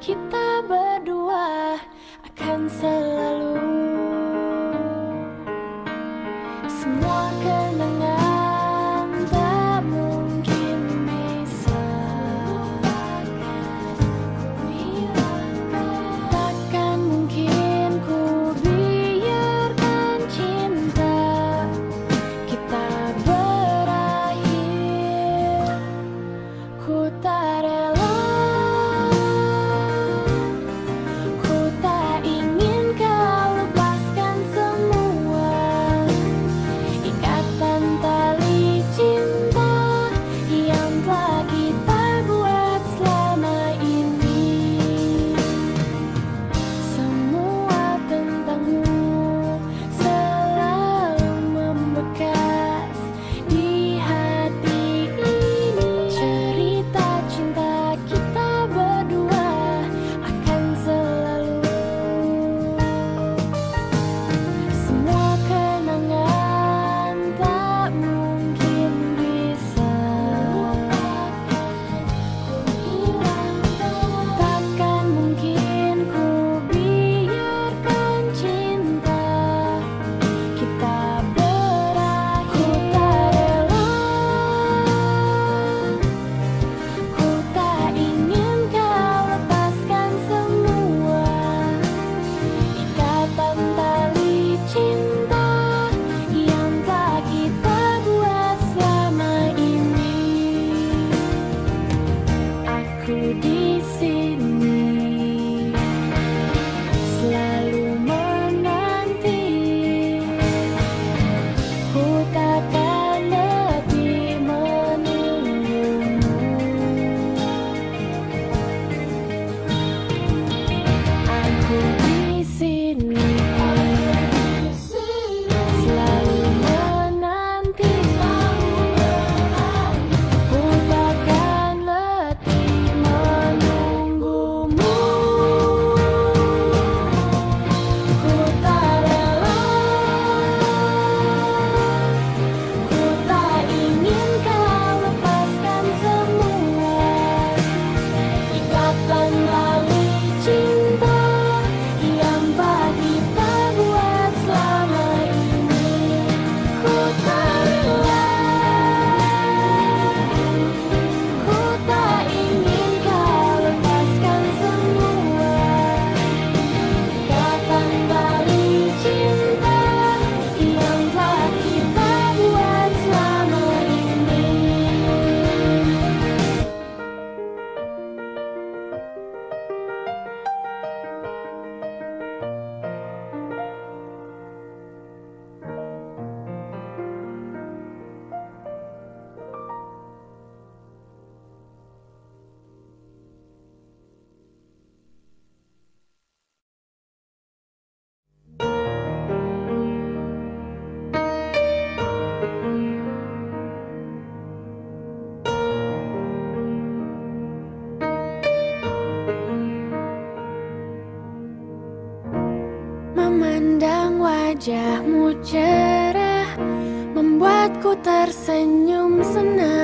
kita Wajahmu cerah Membuatku tersenyum senang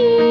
की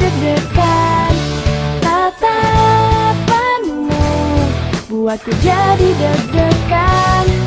deg-degan. Tatapanmu buatku jadi deg-degan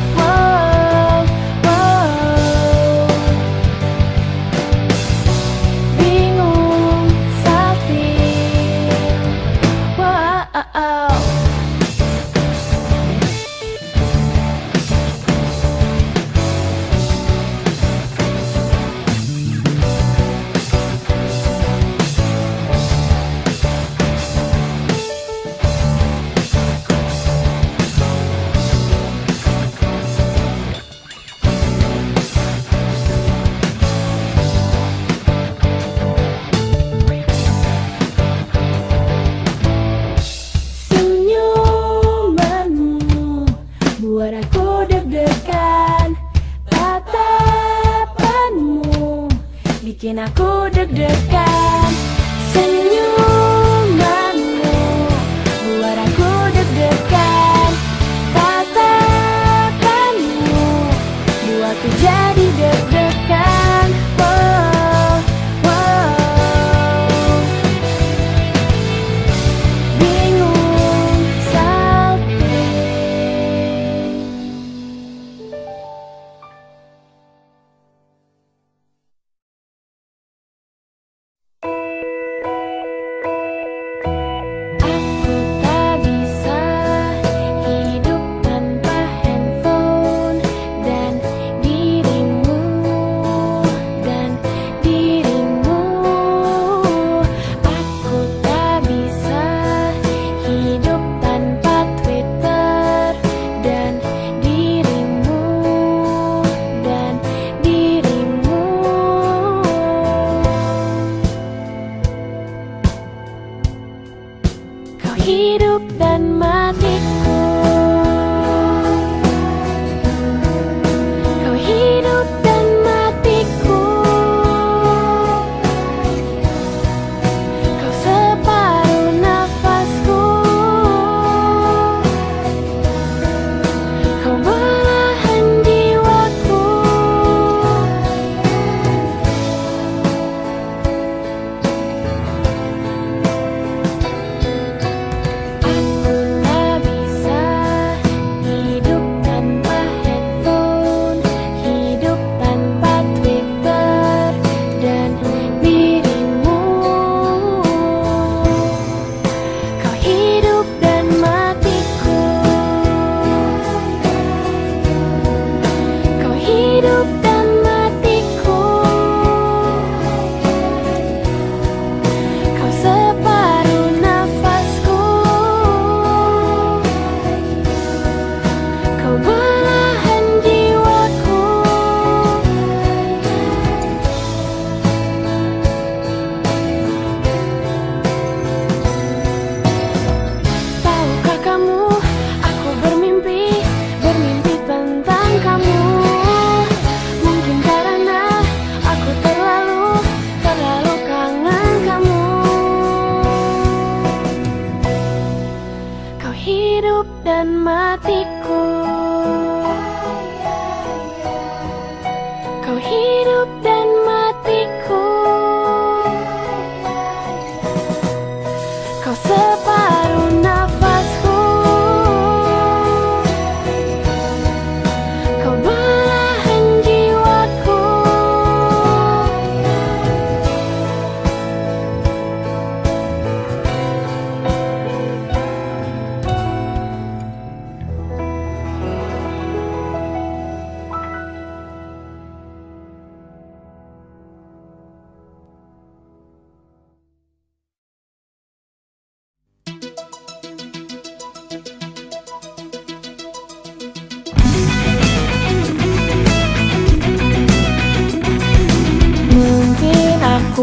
bikin aku deg-degan. Senyumanmu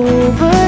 over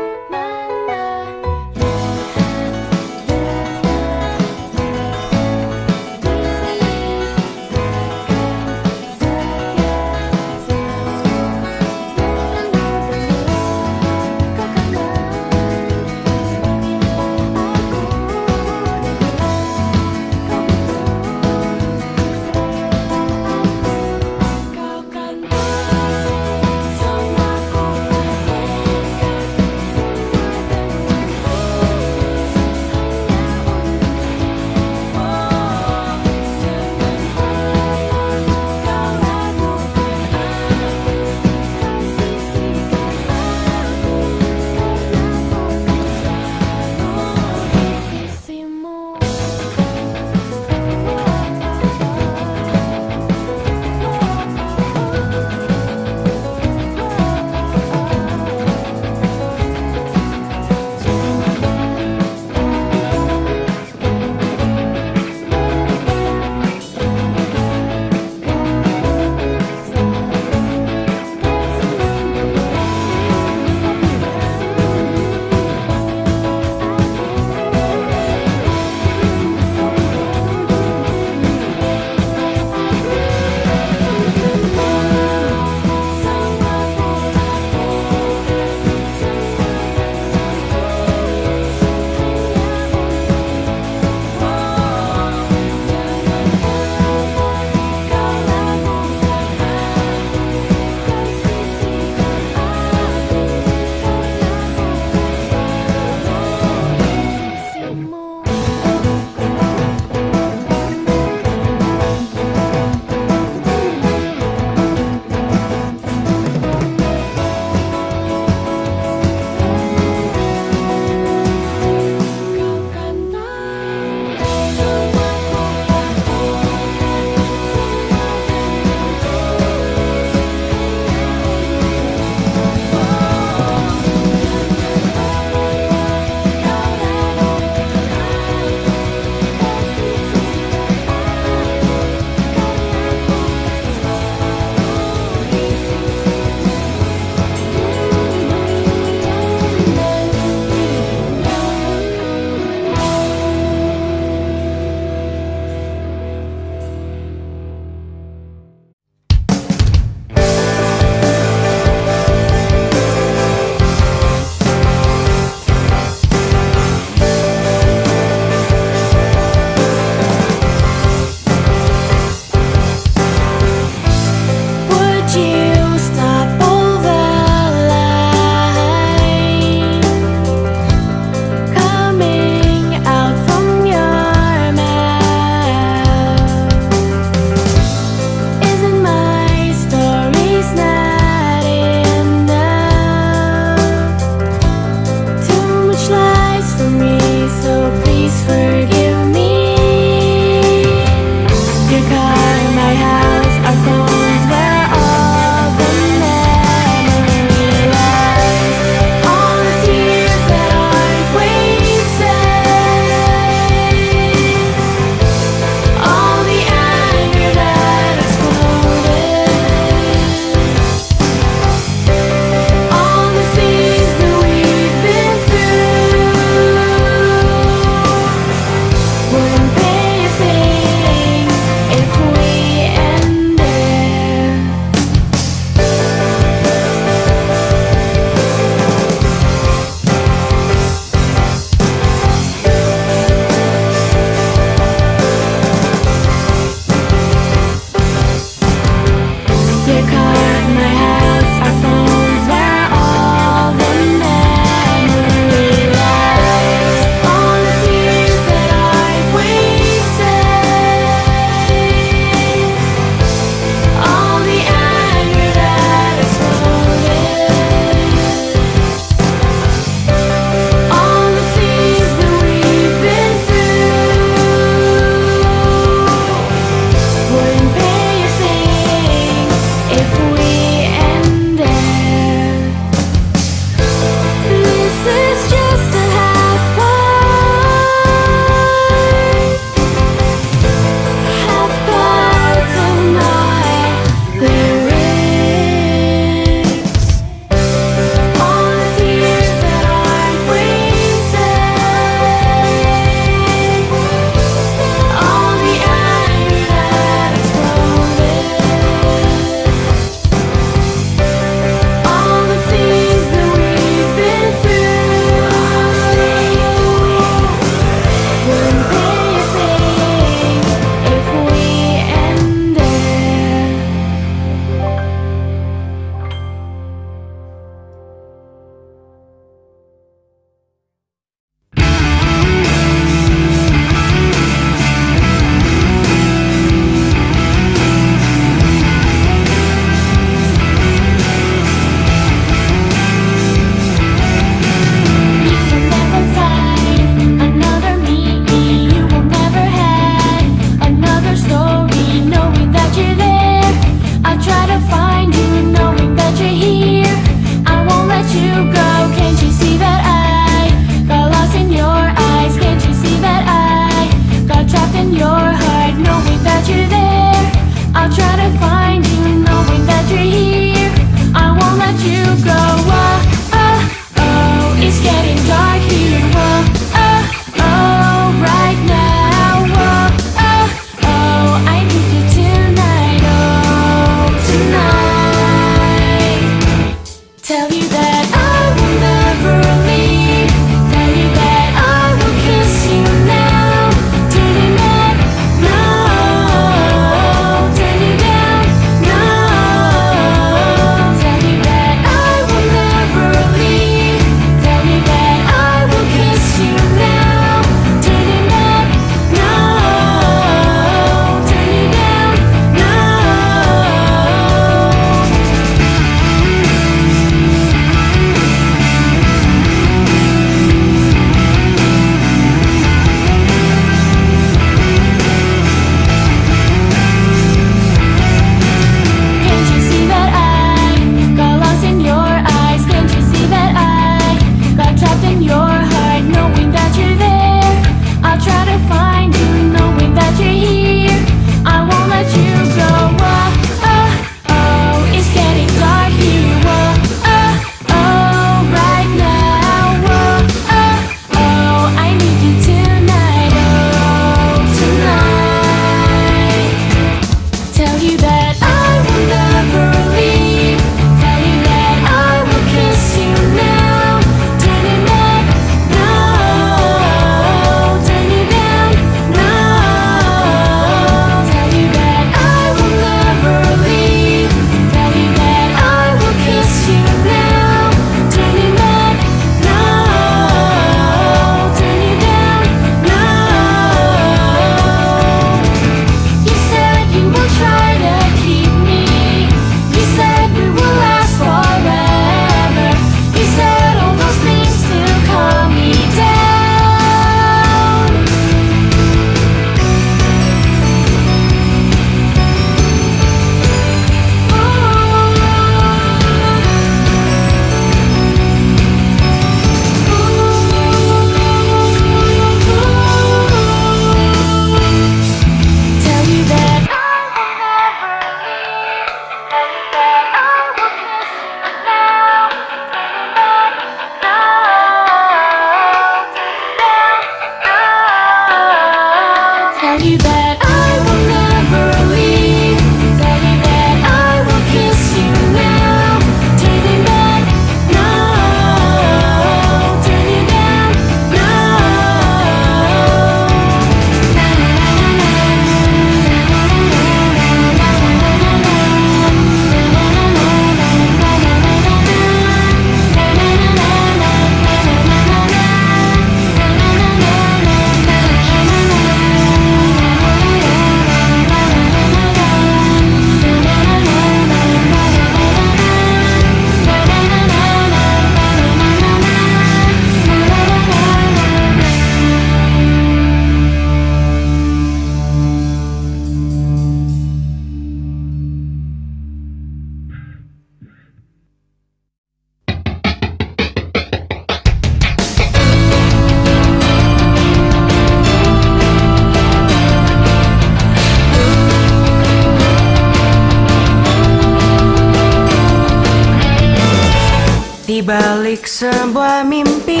balik sebuah mimpi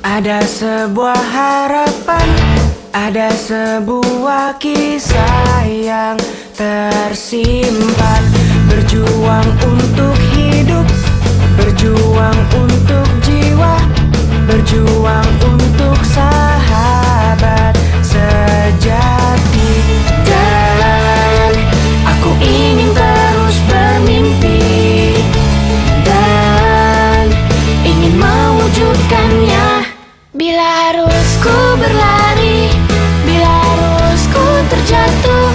Ada sebuah harapan Ada sebuah kisah yang tersimpan. Berjuang untuk hidup Berjuang untuk jiwa Berjuang untuk sahabat sejati. Dan aku ingin Bila harus ku berlari Bila harus ku terjatuh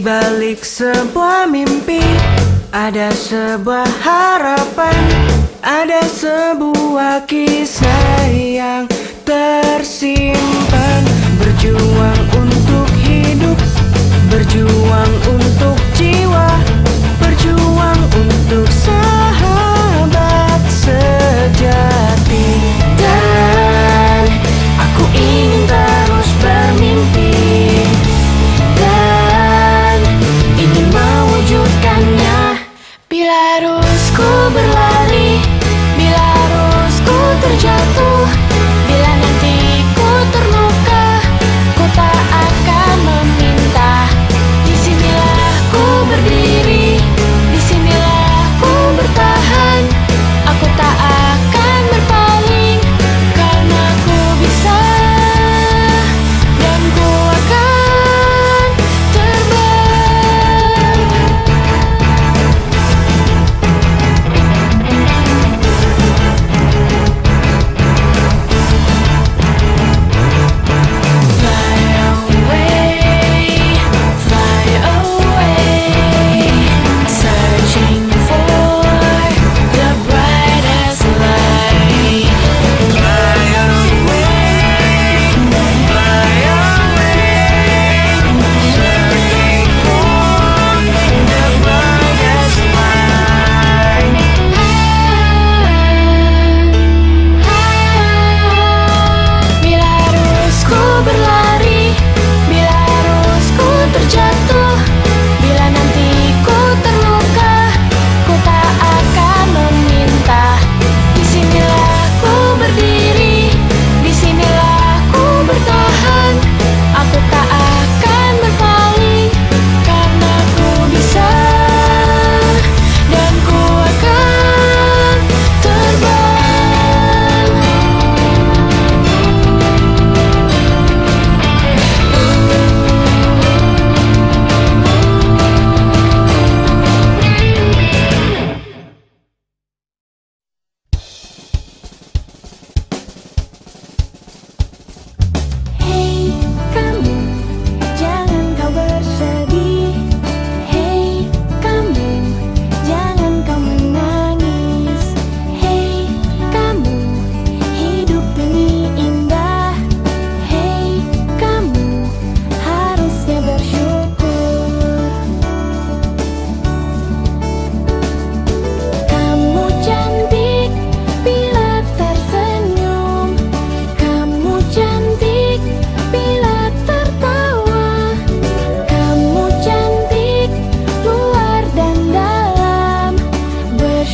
balik sebuah mimpi. Ada sebuah harapan Ada sebuah kisah yang tersimpan. Berjuang untuk hidup Berjuang untuk jiwa Berjuang untuk sahabat sejati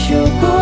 如果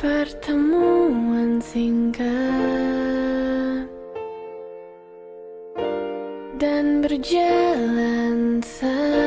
Pertemuan singkat Dan berjalan sangat